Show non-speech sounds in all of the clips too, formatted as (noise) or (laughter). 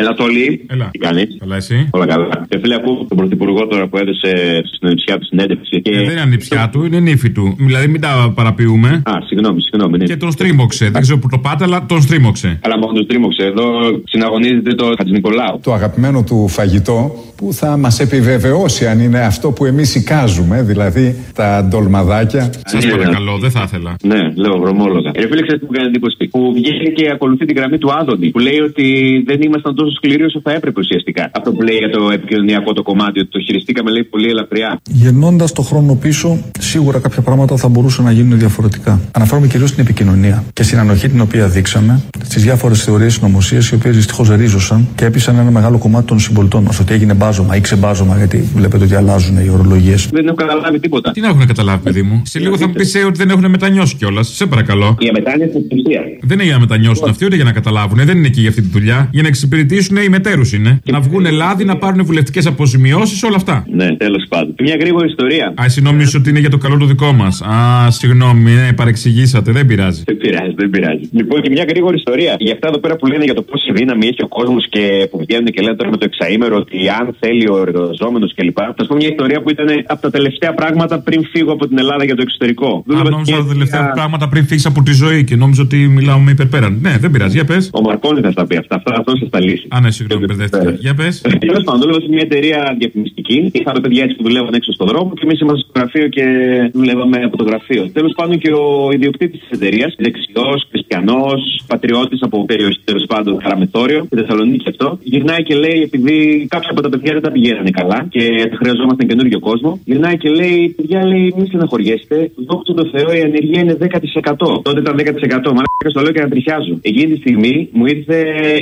Έλα, Τόλι. Έλα. Τι κάνεις; Καλά, εσύ; Όλα καλά. Και φίλε, ακούω τον Πρωθυπουργό τώρα που έδωσε στην ανιψιά του συνέντευξη. Και... Ε, δεν είναι ανιψιά του, είναι νύφη του. Δηλαδή, μην τα παραποιούμε. Α, συγγνώμη, συγγνώμη. Ναι. Και τον στρίμωξε. Δεν ξέρω που το πάτε, αλλά τον στρίμωξε. Αλλά μόνο τον τρίμωξε. Εδώ συναγωνίζεται το Χατζη Νικολάου. Το αγαπημένο του φαγητό που θα μας επιβεβαιώσει αν είναι αυτό που εμείς εικάζουμε, δηλαδή τα ντολμαδάκια. Σας παρακαλώ, δεν θα ήθελα. Ναι, λέω βρωμόλογα. Ε, φίλε, ξέρετε που κάνει εντύπωση. Που βγαίνει και ακολουθεί την γραμμή του Άδωνη. Που λέει ότι δεν ήμασταν τόσο σκληροί όσο θα έπρεπε ουσιαστικά. Αυτό που λέει για το επικοινωνιακό το κομμάτι, ότι το χειριστήκαμε λέει πολύ ελαφριά. Γυρνώντα το χρόνο πίσω, σίγουρα κάποια πράγματα θα μπορούσαν να γίνουν διαφορετικά. Αναφέρομαι κυρίως στην επικοινωνία και στην ανοχή την οποία δείξαμε στις διάφορες θεωρίες συνωμοσία, οι οποίες δυστυχώς ρίζωσαν και έπεισαν ένα μεγάλο κομμάτι των συμπολιτών μας. Ότι έγινε μπάζωμα ή ξεμπάζωμα, γιατί βλέπετε ότι αλλάζουν οι ορολογίες. Δεν έχω καταλάβει τίποτα. Τι να έχουν καταλάβει, παιδί μου; Σε λίγο θα μου πεις ε, ότι δεν έχουν μετανιώσει κιόλας. Σε παρακαλώ. Η αμετάνοια στην ουσία. Δεν είναι για να μετανιώσουν αυτοί, ούτε για να καταλάβουν. Δεν είναι εκεί για αυτή τη δουλειά. Για να εξυπηρετήσουν οι μετέρους είναι. Να βγουν λάδι, να πάρουν βουλευτικές αποζημιώσει, όλα αυτά. Ναι, τέλος πάντων. Μια γρήγορη ιστορία. Α, εσύ νόμιζε ότι είναι για το καλό το δικό μας. Α, συγγνώμη, ναι, παρεξηγήσατε, δεν πειράζει. Δεν πειράζει, δεν πειράζει. Λοιπόν, και μια γρήγορη ιστορία. Για αυτά εδώ πέρα που λένε για το πόση δύναμη έχει ο κόσμος και που βγαίνουν και λένε τώρα με το εξαήμερο ότι αν θέλει ο εργαζόμενος κλπ. Θα σας πω μια ιστορία που ήταν από τα τελευταία πράγματα πριν φύγω από την Ελλάδα για το εξωτερικό. Α, νόμιζα τα τελευταία πράγματα πριν φύγεις από τη ζωή και νόμιζα ότι μιλάω με υπερπέραν. Ναι, δεν πειράζει, για πες. Ο Μαρκόνι θα στα πει αυτά. Αυτά αυτό σα τα λύσει. Α, ναι, συγγνώμη, μπερδεύτηκα. Για πες. Τέλος πάντων, δούλευα σε μια εταιρεία διαφημιστική. Είχαμε παιδιά έτσι που δουλεύαν έξω στον δρόμο και εμείς ήμασταν στο γραφείο και δουλεύαμε από το γραφείο. Τέλος πάντων και ο ιδιοκτήτης της εταιρείας, δεξιός, χριστιανός, πατριώτης από περιοχή τέλος πάντων Καραμεθόριο, στη Θεσσαλονίκη αυτό, γυρνάει και λέει, επειδή κάποια από τα παιδιά δεν τα πηγαίνανε καλά και χρειαζόμασταν καινούριο κόσμο, γυρνάει και λέει, παιδιά λέει, μην στεναχωριέστε, δόξα τω Θεώ η ανεργία είναι 10%. Τότε ήταν 10%. Μαλάκα στο λέω και να τριχιάζω. Εκείνη τη στιγμή μου ήρθε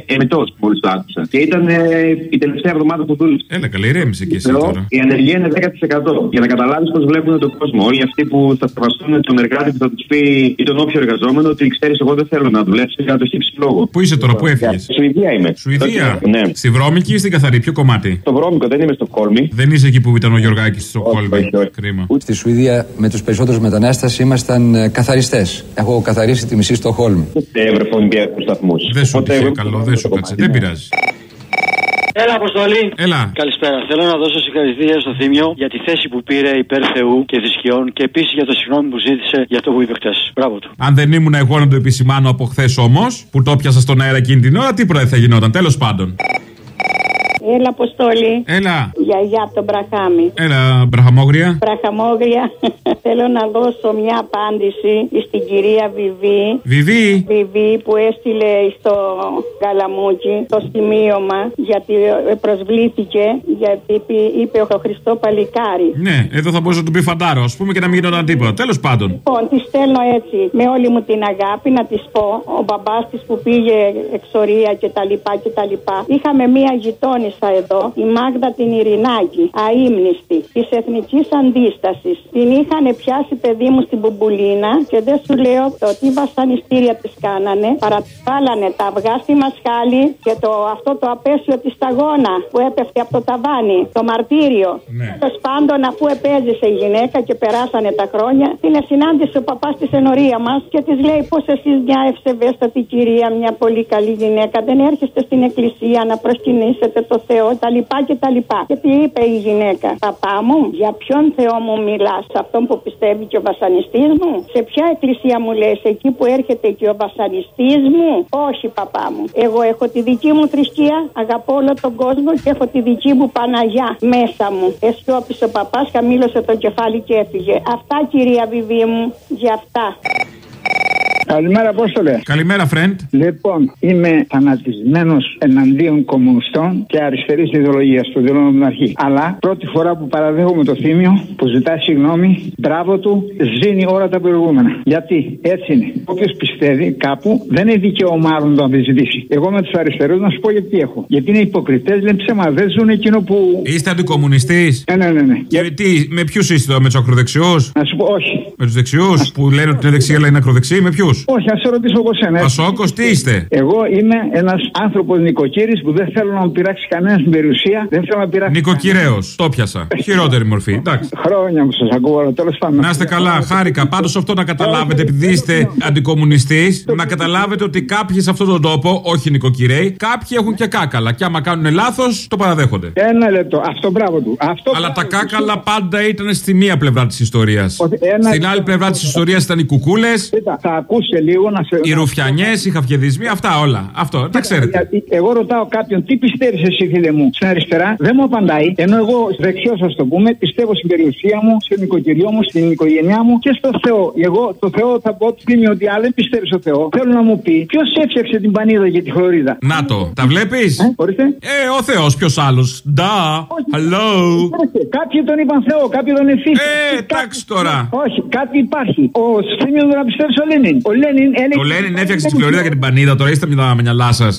εμετός μόλις το άκουσα. Και ήταν ε, η τελευταία εβδομάδα που δούλεψε. Έλα, καλή, ηρέμησε και εσύ τώρα. Η ανεργία είναι 10%. Για να καταλάβεις πώς βλέπουν τον κόσμο. Όλοι αυτοί που θα σεβαστούν τον εργάτη που θα τους πει ή τον όποιο εργαζόμενο ότι ξέρεις, εγώ δεν θέλω να δουλέψει για να το χύψεις λόγο. Πού είσαι τώρα, πού έφυγες; Σουηδία είμαι. Σουηδία. Ναι. Στη βρώμικη ή στην καθαρή, ποιο κομμάτι; Στο βρώμικο δεν είμαι στο κόλμη. Δεν είσαι εκεί που ήταν ο Γιωργάκης στο Κόλμη. όχι, όχι. Κρίμα. Στη Σουηδία με τους περισσότερους μετανάστες ήμασταν καθαριστές. Έχω καθαρίσει τη μισή στο Χόλμ. Ούτε ευρωπαϊκού σταθμούς. Δεν σου τυχε καλό, δεν σου κάτσε. Δεν πειράζει. Έλα, Αποστολή. Έλα. Καλησπέρα. Θέλω να δώσω συγχαρητήρια στο Θήμιο για τη θέση που πήρε υπέρ Θεού και θρησκειών και επίσης για το συγγνώμη που ζήτησε για αυτό που είπε χθες. Μπράβο του. Αν δεν ήμουν εγώ να το επισημάνω από χθες όμως, που το πιάσα στον αέρα εκείνη την ώρα, τι πρωί θα γινόταν. Τέλος πάντων. Έλα, Αποστόλη. Έλα. Γιαγιά από τον Μπραχάμι. Έλα, μπραχαμόγρια. Μπραχαμόγρια. (laughs) Θέλω να δώσω μια απάντηση στην κυρία Βιβί. Βιβί. Βιβί που έστειλε στο Καλαμούκι το σημείωμα γιατί προσβλήθηκε γιατί είπε ο Χριστό Παλικάρι. Ναι, εδώ θα μπορούσε να του πει φαντάρο, ας πούμε και να μην γινόταν τίποτα. Τέλος πάντων. Λοιπόν, τη στέλνω έτσι με όλη μου την αγάπη να της πω. Ο μπαμπάς της που πήγε εξορία κτλ. κτλ. Είχαμε μία γειτόνισσα εδώ, η Μάγδα την Ειρηνάκη, αείμνηστη, της εθνικής αντίστασης. Την είχαν πιάσει παιδί μου στην Μπουμπουλίνα και δεν σου λέω το τι βασανιστήρια της κάνανε. Παραβάλανε τα αυγά στη μασχάλη και το, αυτό το απέσιο της σταγόνα που έπεφτε από το ταβάνι, το μαρτύριο. Ναι. Τέλος πάντων, αφού επέζησε η γυναίκα και περάσανε τα χρόνια, την συνάντησε ο παπάς της ενορία μας και της λέει πω εσείς μια ευσεβέστατη κυρία, μια πολύ καλή γυναίκα, δεν έρχεστε στην εκκλησία να προσκυνήσετε το Θεό, τα λοιπά και τα λοιπά. Και τι είπε η γυναίκα, Παπά μου, για ποιον Θεό μου μιλάς, σε αυτόν που πιστεύει και ο βασανιστής μου, σε ποια εκκλησία μου λες, εκεί που έρχεται και ο βασανιστής μου, όχι παπά μου. Εγώ έχω τη δική μου θρησκεία, αγαπώ όλο τον κόσμο και έχω τη δική μου Παναγιά μέσα μου. Εσκόπησε ο παπάς, χαμήλωσε το κεφάλι και έφυγε. Αυτά κυρία Βιβί μου, για αυτά. Καλημέρα, Απόστολε. Καλημέρα, friend. Λοιπόν, είμαι φανατισμένο εναντίον κομμουνιστών και αριστερής ιδεολογίας. Το δηλώνω από την αρχή. Αλλά πρώτη φορά που παραδέχομαι το θύμιο, που ζητάει συγγνώμη, μπράβο του, ζήνει όλα τα προηγούμενα. Γιατί έτσι είναι. Όποιος πιστεύει κάπου δεν είναι δικαίωμά του να το αμφισβητήσει. Εγώ με τους αριστερούς να σου πω γιατί έχω. Γιατί είναι υποκριτές, λένε ψέμα, δεν ζουν εκείνο που. Είστε αντικομουνιστής; Ναι, ναι, ναι. ναι. Και τι, με ποιους είστε εδώ, με τους ακροδεξιούς; Να σου πω όχι. Με τους δεξιούς που λένε ότι είναι δεξιά αλλά είναι ακροδεξιοί, με ποιους; Όχι, ας σε ρωτήσω εγώ σένα. Πασόκο, τι είστε; Εγώ είμαι ένας άνθρωπος νοικοκύρης που δεν θέλω να μου πειράξει κανένα την περιουσία. Δεν θέλω να πειράξει. Νοικοκυρέο. Το πιάσα. Χειρότερη μορφή. Εντάξει. Χρόνια που σας ακούω, τέλος πάντων. Να είστε καλά, χάρηκα. Πάντως αυτό να καταλάβετε, επειδή είστε αντικομουνιστής, να καταλάβετε ότι κάποιοι σε αυτόν τον τόπο, όχι νοικοκυρέοι, κάποιοι έχουν και κάκαλα. Και άμα κάνουν λάθος, το παραδέχονται. Ένα λεπτό. Αυτό μπράβο του. Αυτό Αλλά τα μπράβο του. κάκαλα πάντα ήταν στη μία πλευρά της ιστορίας. Ότι ένα- Στην άλλη πλευρά της ιστορίας ήταν οι κουκούλες, Κοίτα, θα ακούσει λίγο να σε. οι ρουφιανιές, οι χαφιεδισμοί, αυτά όλα. Αυτό, τα ξέρετε. Γιατί εγώ ρωτάω κάποιον τι πιστεύεις εσύ, φίλε μου, στην αριστερά, δεν μου απαντάει. Ενώ εγώ δεξιός, ας το πούμε, πιστεύω στην περιουσία μου, στην οικογένειά μου, στην οικογένειά μου και στο Θεό. Εγώ το Θεό θα πω τη ότι αν δεν πιστεύει στο Θεό, θέλω να μου πει ποιος έφτιαξε την πανίδα και τη χλωρίδα. Να το, τα βλέπεις; Ε, ορίστε. Ε, ο Θεός, ποιος άλλος; Ντα, hello. Ορίστε, Κάποιοι τον είπαν Θεό, κάποιοι τον εφήσαν. Ε, εντάξει τώρα. Όχι, κάτι υπάρχει. Ο Θήμιο να πιστεύει ο Λένιν. Ο Λένιν έλεγε. Ο Λένιν έφτιαξε τη Φλωρίδα και την Πανίδα, τώρα είστε με τα μυαλά σας.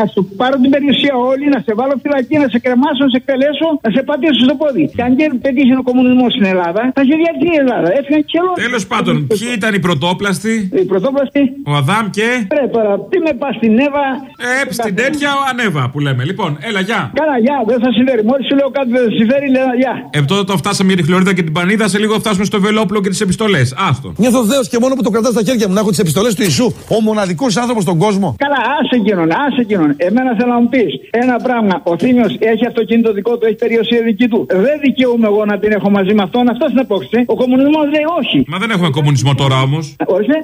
Να σου πάρω την περιουσία όλη, να σε βάλω φυλακή, να σε κρεμάσω, να σε εκτελέσω, να σε πατήσω στο πόδι. Και αν δεν πετύχει ο κομμουνισμός στην Ελλάδα, θα σε διακρίνει η Ελλάδα. Έφυγαν και όλος. Τέλος πάντων, ποιοι ήταν οι πρωτόπλαστοι, Η πρωτόπλαστη. ο Αδάμ και; Ρε τώρα, τι με πας στην Εύα. Ε, στην τέτοια ο Ανέβα που λέμε. Λοιπόν, έλα, γεια. Κάνα γεια, δεν θα συμφέρει. Μόλις σου λέω κάτι δεν θα συμφέρει, λέω γεια. Ε, τότε το φτάσαμε για τη Χλωρίδα και την Πανίδα, σε λίγο φτάσουμε στο Βελόπουλο και τις επιστολές. Άστο. Νιώθω δέος και μόνο που το κρατάω στα χέρια μου να έχω τις επιστολές του Ιησού, ο μοναδικός άνθρωπος στον κόσμο. Καλά, άσε εκείνον, άσε εκείνον. Εμένα θέλω να μου πεις ένα πράγμα. Ο Θήμιος έχει αυτοκίνητο δικό του, έχει περιουσία δική του. Δεν δικαιούμαι εγώ να την έχω μαζί με αυτόν. Αυτό είναι απόξε. Ο κομμουνισμός λέει όχι. Μα δεν έχουμε κομμουνισμό τώρα όμως. Ορίστε.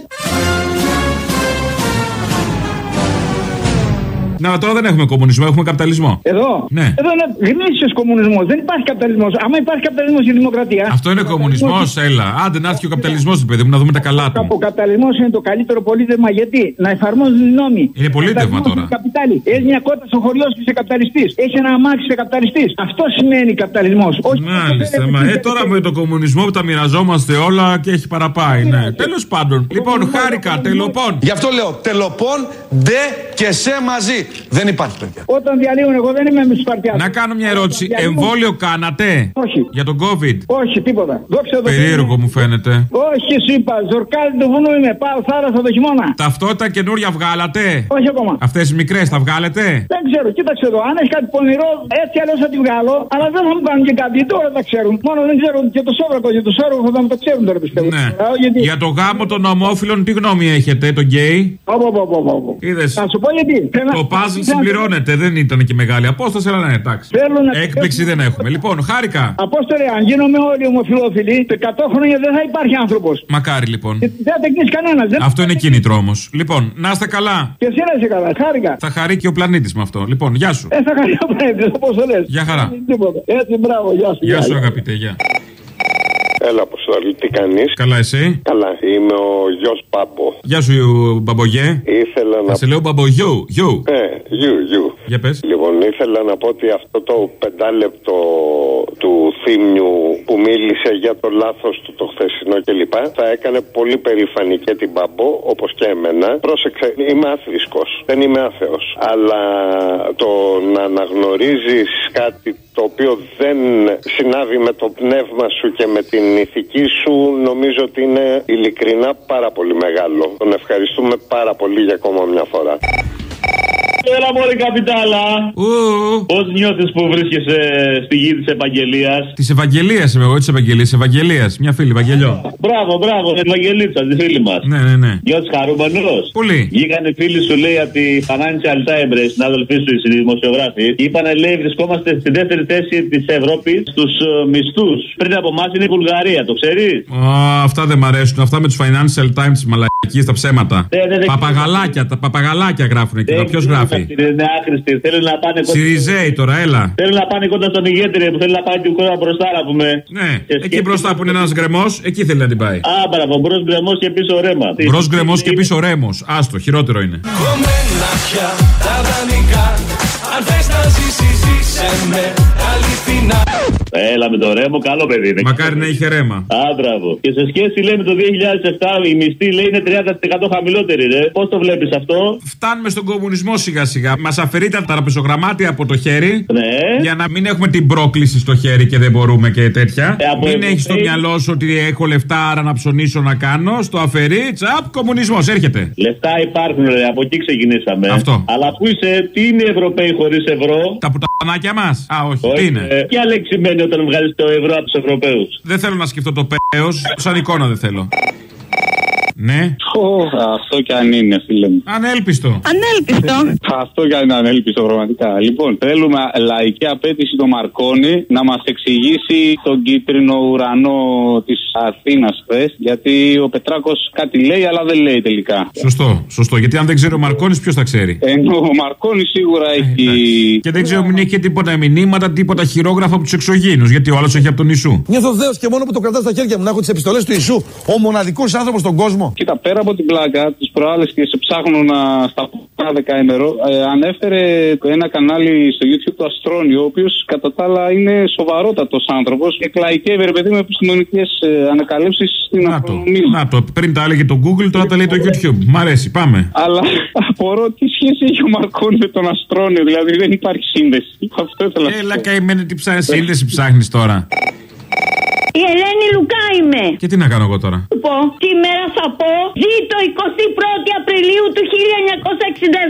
Να, τώρα δεν έχουμε κομμουνισμό, έχουμε καπιταλισμό. Εδώ. Ναι. Εδώ είναι γνήσιος κομμουνισμός. Δεν υπάρχει καπιταλισμός. Άμα υπάρχει καπιταλισμός και δημοκρατία. Αυτό είναι κομμουνισμός, έλα. Άντε να έρθει ο καπιταλισμός, παιδί μου, να δούμε τα καλά του. Ο καπιταλισμός είναι το καλύτερο πολίτευμα γιατί να εφαρμόζουν οι νόμοι. Είναι πολίτευμα Καπιταλισμός τώρα. είναι Καπιτάλι. Έχει μια κότα στο χωριό σου είσαι καπιταλιστής. Έχει ένα αμάξι είσαι καπιταλιστής. Αυτό σημαίνει καπιταλισμός. Μάλιστα, μα ε, τώρα με τον κομμουνισμό που τα μοιραζόμαστε όλα και έχει παραπάει, ναι. Τέλος πάντων, λοιπόν, χάρηκα, τελοπών. Γι' αυτό λέω τελοπών, ντε και σε μαζί. Δεν υπάρχει παιδιά. Όταν διαλύουν, εγώ δεν είμαι με τους Σπαρτιάδε. Να κάνω μια ερώτηση. Εμβόλιο κάνατε Όχι. για τον COVID; Όχι, τίποτα. Δόξα τω Θεώ. Περίεργο μου φαίνεται. Όχι, σου είπα. Ζορκάλι του βουνού είμαι. Πάω θάλασσα το χειμώνα. Ταυτότητα καινούρια βγάλατε; Όχι ακόμα. Αυτές οι μικρές τα βγάλετε; Δεν ξέρω, κοίταξε εδώ. Αν έχει κάτι πονηρό, έτσι αλλιώς θα τη βγάλω. Αλλά δεν θα μου κάνουν και κάτι. Τώρα τα ξέρουν. Μόνο δεν ξέρουν και το σόβρακο. Για το σόβρακο θα μου το ξέρουν τώρα πιστεύω. Ναι. Τώρα, γιατί... Για το γάμο των ομόφυλων, τι γνώμη έχετε, τον γκέι; Πω, πω, πω, πω, πω. Είδες; Θα σου πω γιατί. Θέλω να- Το παζλ θέλω να- συμπληρώνεται, δεν ήταν και μεγάλη απόσταση, αλλά ναι, εντάξει. Θέλω να- Έκπληξη δεν έχουμε. Λοιπόν, χάρηκα. Απόστολε, αν γίνομαι όλοι ομοφυλόφιλοι, σε 100 χρόνια δεν θα υπάρχει άνθρωπος. Μακάρι λοιπόν. Δεν θα τεχνίσει κανένας. Δεν... Αυτό είναι κίνητρο όμως. Λοιπόν, να είστε καλά. Και εσύ να είσαι καλά. Χάρηκα. Θα χαρεί και ο πλανήτης με αυτό. Λοιπόν, γεια σου. Ε, θα χαρεί ο πλανήτη, όπως το λες. Γεια χαρά. Έτσι, μπράβο, γεια σου. Γεια σου, αγαπητέ, γεια. Έλα, Αποστολή, τι κάνεις; Καλά, εσύ. Καλά, είμαι ο γιος Πάμπο. Γεια σου, μπαμπογέ. Ήθελα να. Θα σε λέω μπαμπογιού. Γιου. Ε, γιου, γιου. Για πες. Λοιπόν, ήθελα να πω ότι αυτό το πεντάλεπτο του θύμιου που μίλησε για το λάθος του το χθεσινό κλπ. Θα έκανε πολύ περήφανη και την Πάμπο, όπως και εμένα. Πρόσεξε, είμαι άθρησκος. Δεν είμαι άθεος. Αλλά το να αναγνωρίζεις κάτι το οποίο δεν συνάδει με το πνεύμα σου και με την ηθική σου, νομίζω ότι είναι ειλικρινά πάρα πολύ μεγάλο. Τον ευχαριστούμε πάρα πολύ για ακόμα μια φορά. Έλα μωρή καπιτάλα. Πώς νιώθεις που βρίσκεσαι στη γη της Ευαγγελίας; Της Ευαγγελίας είμαι εγώ, της Ευαγγελίας. Ευαγγελίας, μια φίλη, Ευαγγελιό. Μπράβο, μπράβο, την Ευαγγελίτσα, της φίλη μας. Ναι, ναι, ναι. Νιώθεις χαρούμενος; Πολύ. Βγήκαν οι φίλοι σου, λέει, από τη Financial Times, οι συνάδελφοί σου, οι δημοσιογράφοι. Είπανε, λέει, βρισκόμαστε στη δεύτερη θέση της Ευρώπης στους μισθούς. Πριν από εμάς είναι η Βουλγαρία, το ξέρεις; Α, αυτά δεν μ' αρέσουν. Αυτά με τους Financial Times, μαλακίες, τα ψέματα. Ναι, ναι, ναι. Παπαγαλάκια, τα παπαγαλάκια γράφουν εκεί. Ποιος γράφει; Είναι άχρηστη. Θέλουν να πάνε κοντά. Σιριζέη τώρα, έλα. Θέλουν να πάνε κοντά στον ηγέτη που θέλει να πάει την κόρα μπροστά, να πούμε. Ναι, εκεί μπροστά που είναι ένας γκρεμός, εκεί θέλει να την πάει. Α, μπράβο, μπρος γκρεμός και πίσω ρέμα. Μπρος γκρεμός και πίσω ρέμος. Άστο, χειρότερο είναι. Κομμένα πια τα δανεικά Αν θες να ζήσεις ζήσε με αληθινά Έλα με το ρέμο, καλό παιδί είναι. Μακάρι να είχε ρέμα. Άντραβο. Και σε σχέση λέει με το 2007 η μισθή λέει είναι 30% χαμηλότερη, ρε. Πώς το βλέπεις αυτό; Φτάνουμε στον κομμουνισμό σιγά σιγά. Μας αφαιρείται τα τραπεζογραμμάτια από το χέρι. Ναι. Για να μην έχουμε την πρόκληση στο χέρι και δεν μπορούμε και τέτοια. Ε, από μην Ευρωπαίοι- έχεις στο μυαλό σου ότι έχω λεφτά, άρα να ψωνίσω να κάνω. Στο αφαιρεί, τσαπ, κομμουνισμός έρχεται. Λεφτά υπάρχουν, ρε. Από εκεί ξεκινήσαμε. Αυτό. Αλλά πού είσαι, τι είναι οι Ευρωπαίοι χωρίς ευρώ; Τα πουτανάκια μας. Α, όχι. Όχι, Τι είναι; ε, Ποια λέξη σημαίνει όταν βγάζει το ευρώ από τους Ευρωπαίους. Δεν θέλω να σκεφτώ το πέος, σαν εικόνα δεν θέλω. Ναι. αυτό κι αν είναι, φίλε μου. Ανέλπιστο. Ανέλπιστο. Αυτό κι αν είναι ανέλπιστο, πραγματικά. Λοιπόν, θέλουμε λαϊκή απέτηση το Μαρκόνι να μας εξηγήσει τον κίτρινο ουρανό της Αθήνας χθε. Γιατί ο Πετράκος κάτι λέει, αλλά δεν λέει τελικά. Σωστό, σωστό. Γιατί αν δεν ξέρει ο Μαρκόνης, ποιος θα ξέρει; Ενώ ο Μαρκόνι σίγουρα έχει. Και δεν ξέρω μην έχει και τίποτα μηνύματα, τίποτα χειρόγραφα από τους εξωγήνους. Γιατί ο άλλος έχει από τον Ισού. Νιώθω δέος και μόνο που το κρατάς στα χέρια μου να έχω τις επιστολές του Ιησού. Ο μοναδικός άνθρωπος στον κόσμο. Κοίτα, πέρα από την πλάκα, τις προάλλες και σε ψάχνω να στα ένα δεκαήμερο, ε, ανέφερε ένα κανάλι στο YouTube του Αστρόνιο, ο οποίος κατά τα άλλα είναι σοβαρότατος άνθρωπος και κλαϊκεύει, ρε παιδί με επιστημονικέ ε, ανακαλύψεις στην Να το, αστρονομία. να το. Πριν τα έλεγε το Google, τώρα τα λέει το YouTube. Μ' αρέσει, πάμε. Αλλά (laughs) απορώ τι σχέση έχει ο Μαρκόνι με τον Αστρόνιο, δηλαδή δεν υπάρχει σύνδεση. Αυτό ήθελα να σου Έλα πω. καημένη, τι ψάχνει, σύνδεση ψάχνεις τώρα. Η Ελένη Λουκά είμαι. Και τι να κάνω εγώ τώρα; Σου πω, σήμερα θα πω ζήτω 21η Απριλίου του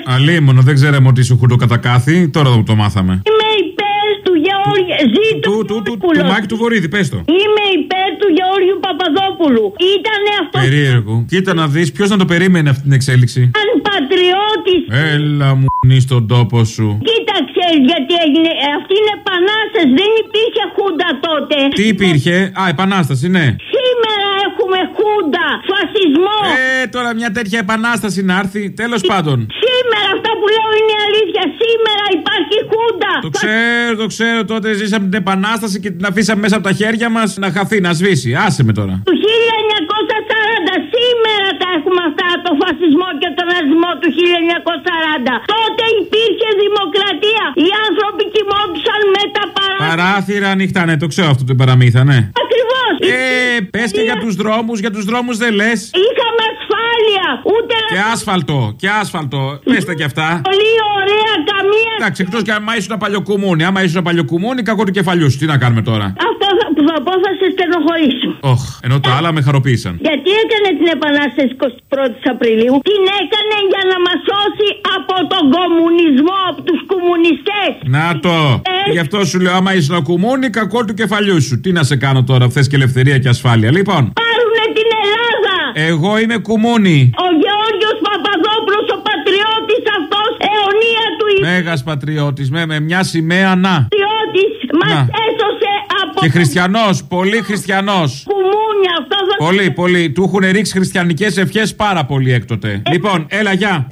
1967. Αλίμονο, δεν ξέραμε ότι είσαι χουρτοκατακάθι. Τώρα το μάθαμε. Είμαι υπέρ του Γεώργιου. Ζήτω Του, του, του, του Μάκη του Βορύδη, πες το. Είμαι υπέρ του Γεώργιου Παπαδόπουλου. Ήτανε αυτό Περίεργο. Κοίτα να δεις ποιος να το περίμενε αυτή την εξέλιξη; σαν πατριώτης. Έλα μου νη στον τόπο σου. Κοίταξε γιατί έγινε. ε, Αυτή είναι επανάσταση. Δεν υπήρχε χούντα τότε. Τι υπήρχε, Α, επανάσταση, ναι. Σήμερα έχουμε χούντα. Φασισμό. Ε, τώρα μια τέτοια επανάσταση να έρθει. Τέλος πάντων. Σήμερα αυτά που λέω είναι αλήθεια. Σήμερα υπάρχει χούντα. Το ξέρω, το ξέρω. Τότε ζήσαμε την επανάσταση και την αφήσαμε μέσα από τα χέρια μας να χαθεί, να σβήσει. Άσε με τώρα. Του 1940. Σήμερα τα έχουμε αυτά. Το φασισμό και τον ναζισμό του 1940. Τότε υπήρχε δημοκρατία. Οι άνθρωποι κοιμόντουσαν με τα παράθυρα. Παράθυρα ανοιχτά, ναι, το ξέρω αυτό το παραμύθα, ναι. Ακριβώς. Ε, πες και για τους δρόμους, για τους δρόμους δεν λες. Είχαμε ασφάλεια. Ούτε Και άσφαλτο, και άσφαλτο. Πες τα κι αυτά. πολύ ωραία καμία. Εντάξει, εκτός και άμα ήσουν παλιοκουμούνι. Άμα ήσουν παλιοκουμούνι, κακό του κεφαλιού σου. Τι να κάνουμε τώρα; Αυτό θα, που θα πω θα σε στενοχωρήσω. Οχ, ενώ τα άλλα με χαροποίησαν. Γιατί έκανε την επανάσταση 21η Απριλίου; Την έκανε για να μας σώσει από τον κομμουνισμό, από τους κομμουνιστές. Να το. Ε. Γι' αυτό σου λέω, άμα ήσουν κουμούνι, κακό του κεφαλιού σου. Τι να σε κάνω τώρα, θε και ελευθερία και ασφάλεια. Λοιπόν, Πάρουνε την Ελλάδα. εγώ είμαι κουμούνι. Ο Γεώργιος Παπαδόπουλος, ο πατριώτης αυτός, αιωνία του Μέγας πατριώτης, με, με μια σημαία να. πατριώτης, μας Να. έσωσε από Και χριστιανός, πολύ χριστιανός. κουμούνια. Αυτό δεν Πολύ, πολύ. Του έχουν ρίξει χριστιανικές ευχές πάρα πολύ έκτοτε. Λοιπόν, έλα, γεια.